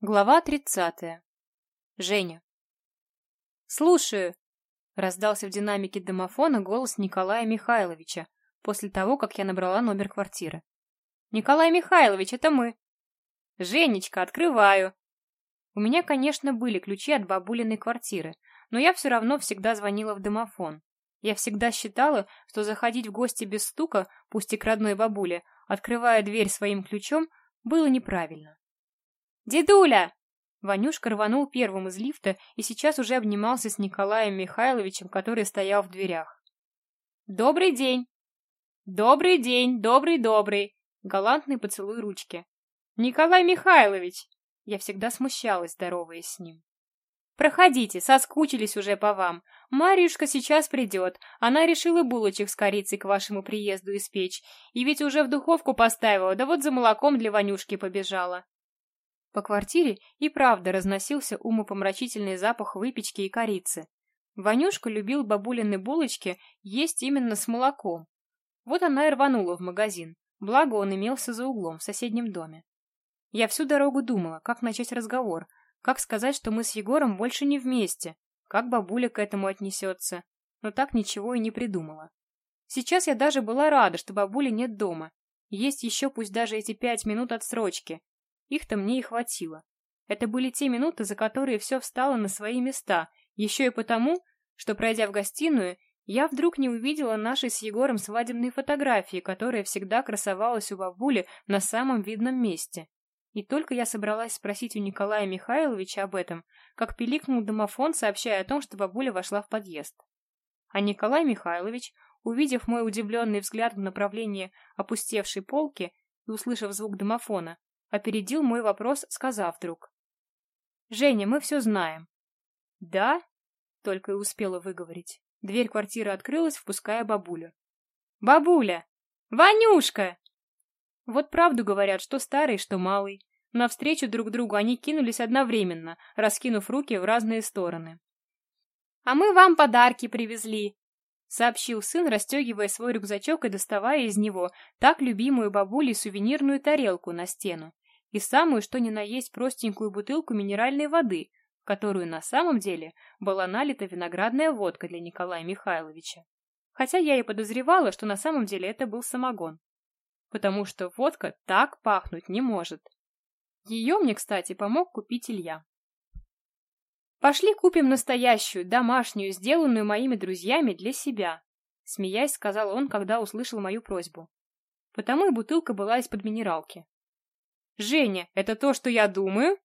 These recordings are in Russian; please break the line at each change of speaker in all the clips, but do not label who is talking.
Глава тридцатая. Женя. «Слушаю!» — раздался в динамике домофона голос Николая Михайловича после того, как я набрала номер квартиры. «Николай Михайлович, это мы!» «Женечка, открываю!» У меня, конечно, были ключи от бабулиной квартиры, но я все равно всегда звонила в домофон. Я всегда считала, что заходить в гости без стука, пусть и к родной бабуле, открывая дверь своим ключом, было неправильно. «Дедуля!» Ванюшка рванул первым из лифта и сейчас уже обнимался с Николаем Михайловичем, который стоял в дверях. «Добрый день!» «Добрый день! Добрый-добрый!» Галантный поцелуй ручки. «Николай Михайлович!» Я всегда смущалась, здороваясь с ним. «Проходите, соскучились уже по вам. Марьюшка сейчас придет. Она решила булочек с корицей к вашему приезду испечь. И ведь уже в духовку поставила, да вот за молоком для Ванюшки побежала. По квартире и правда разносился умопомрачительный запах выпечки и корицы. Ванюшка любил бабулины булочки есть именно с молоком. Вот она и рванула в магазин, благо он имелся за углом в соседнем доме. Я всю дорогу думала, как начать разговор, как сказать, что мы с Егором больше не вместе, как бабуля к этому отнесется, но так ничего и не придумала. Сейчас я даже была рада, что бабули нет дома. Есть еще пусть даже эти пять минут отсрочки, их-то мне и хватило. Это были те минуты, за которые все встало на свои места, еще и потому, что, пройдя в гостиную, я вдруг не увидела нашей с Егором свадебной фотографии, которая всегда красовалась у бабули на самом видном месте. И только я собралась спросить у Николая Михайловича об этом, как пиликнул домофон, сообщая о том, что бабуля вошла в подъезд. А Николай Михайлович, увидев мой удивленный взгляд в направлении опустевшей полки и услышав звук домофона, Опередил мой вопрос, сказав вдруг. «Женя, мы все знаем». «Да?» — только и успела выговорить. Дверь квартиры открылась, впуская бабулю. «Бабуля! Ванюшка!» Вот правду говорят, что старый, что малый. Навстречу друг другу они кинулись одновременно, раскинув руки в разные стороны. «А мы вам подарки привезли!» — сообщил сын, расстегивая свой рюкзачок и доставая из него так любимую бабулей сувенирную тарелку на стену и самую что ни на есть простенькую бутылку минеральной воды, в которую на самом деле была налита виноградная водка для Николая Михайловича. Хотя я и подозревала, что на самом деле это был самогон. Потому что водка так пахнуть не может. Ее мне, кстати, помог купить Илья. «Пошли купим настоящую, домашнюю, сделанную моими друзьями для себя», смеясь, сказал он, когда услышал мою просьбу. Потому и бутылка была из-под минералки. «Женя, это то, что я думаю?»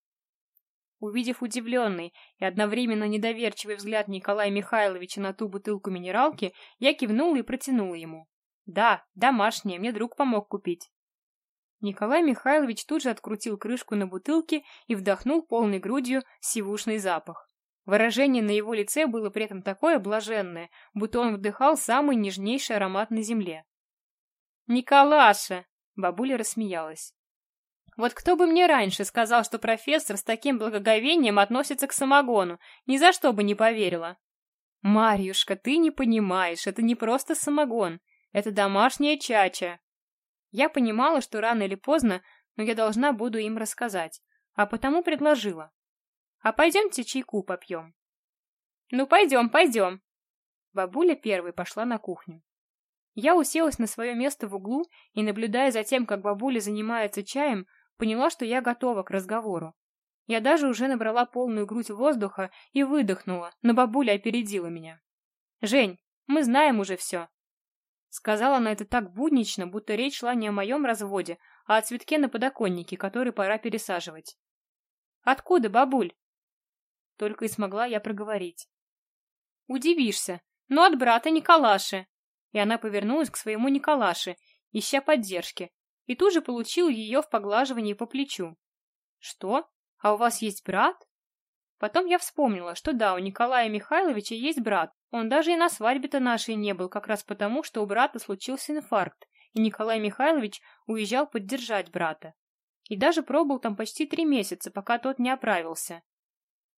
Увидев удивленный и одновременно недоверчивый взгляд Николая Михайловича на ту бутылку минералки, я кивнула и протянула ему. «Да, домашняя, мне друг помог купить». Николай Михайлович тут же открутил крышку на бутылке и вдохнул полной грудью сивушный запах. Выражение на его лице было при этом такое блаженное, будто он вдыхал самый нежнейший аромат на земле. «Николаша!» — бабуля рассмеялась. Вот кто бы мне раньше сказал, что профессор с таким благоговением относится к самогону, ни за что бы не поверила. Марьюшка, ты не понимаешь, это не просто самогон, это домашняя чача. Я понимала, что рано или поздно, но я должна буду им рассказать, а потому предложила. А пойдемте чайку попьем. Ну, пойдем, пойдем. Бабуля первой пошла на кухню. Я уселась на свое место в углу и, наблюдая за тем, как бабуля занимается чаем, поняла, что я готова к разговору. Я даже уже набрала полную грудь воздуха и выдохнула, но бабуля опередила меня. «Жень, мы знаем уже все». Сказала она это так буднично, будто речь шла не о моем разводе, а о цветке на подоконнике, который пора пересаживать. «Откуда, бабуль?» Только и смогла я проговорить. «Удивишься, но от брата Николаши». И она повернулась к своему Николаше, ища поддержки, и тут же получил ее в поглаживании по плечу. «Что? А у вас есть брат?» Потом я вспомнила, что да, у Николая Михайловича есть брат. Он даже и на свадьбе-то нашей не был, как раз потому, что у брата случился инфаркт, и Николай Михайлович уезжал поддержать брата. И даже пробыл там почти три месяца, пока тот не оправился.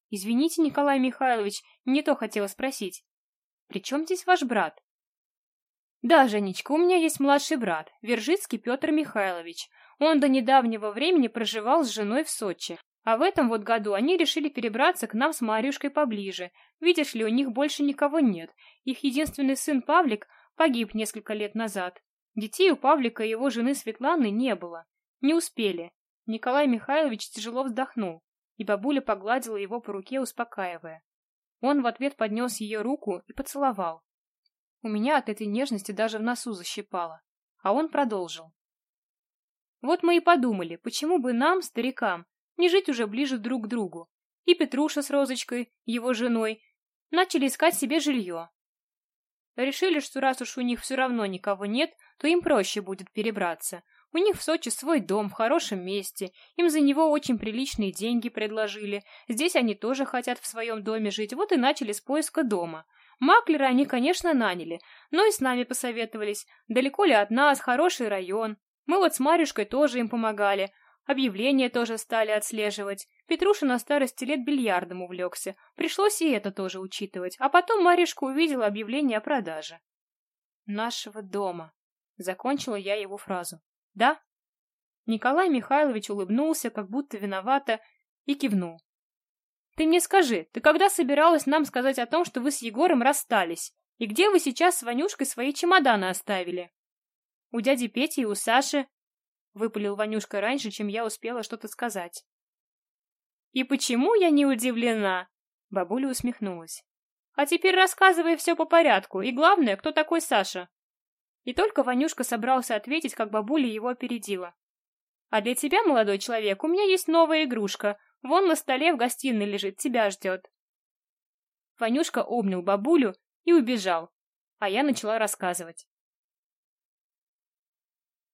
«Извините, Николай Михайлович, не то хотела спросить. При чем здесь ваш брат?» Да, Женечка, у меня есть младший брат, Вержицкий Петр Михайлович. Он до недавнего времени проживал с женой в Сочи, А в этом вот году они решили перебраться к нам с Марюшкой поближе. Видишь ли, у них больше никого нет. Их единственный сын Павлик погиб несколько лет назад. Детей у Павлика и его жены Светланы не было. Не успели. Николай Михайлович тяжело вздохнул, и бабуля погладила его по руке, успокаивая. Он в ответ поднес ее руку и поцеловал. У меня от этой нежности даже в носу защипало. А он продолжил. Вот мы и подумали, почему бы нам, старикам, не жить уже ближе друг к другу. И Петруша с Розочкой, его женой, начали искать себе жилье. Решили, что раз уж у них все равно никого нет, то им проще будет перебраться. У них в Сочи свой дом в хорошем месте, им за него очень приличные деньги предложили. Здесь они тоже хотят в своем доме жить, вот и начали с поиска дома. Маклера они, конечно, наняли, но и с нами посоветовались. Далеко ли от нас, хороший район. Мы вот с Марюшкой тоже им помогали. Объявления тоже стали отслеживать. Петруша на старости лет бильярдом увлекся. Пришлось и это тоже учитывать. А потом Маришка увидела объявление о продаже. «Нашего дома», — закончила я его фразу. «Да?» Николай Михайлович улыбнулся, как будто виновато, и кивнул. «Ты мне скажи, ты когда собиралась нам сказать о том, что вы с Егором расстались? И где вы сейчас с Ванюшкой свои чемоданы оставили?» «У дяди Пети и у Саши», выпалил Ванюшка раньше, чем я успела что-то сказать. «И почему я не удивлена?» Бабуля усмехнулась. «А теперь рассказывай все по порядку, и главное, кто такой Саша?» И только Ванюшка собрался ответить, как бабуля его опередила. «А для тебя, молодой человек, у меня есть новая игрушка. Вон на столе в гостиной лежит, тебя ждет». Ванюшка обнял бабулю и убежал, а я начала рассказывать.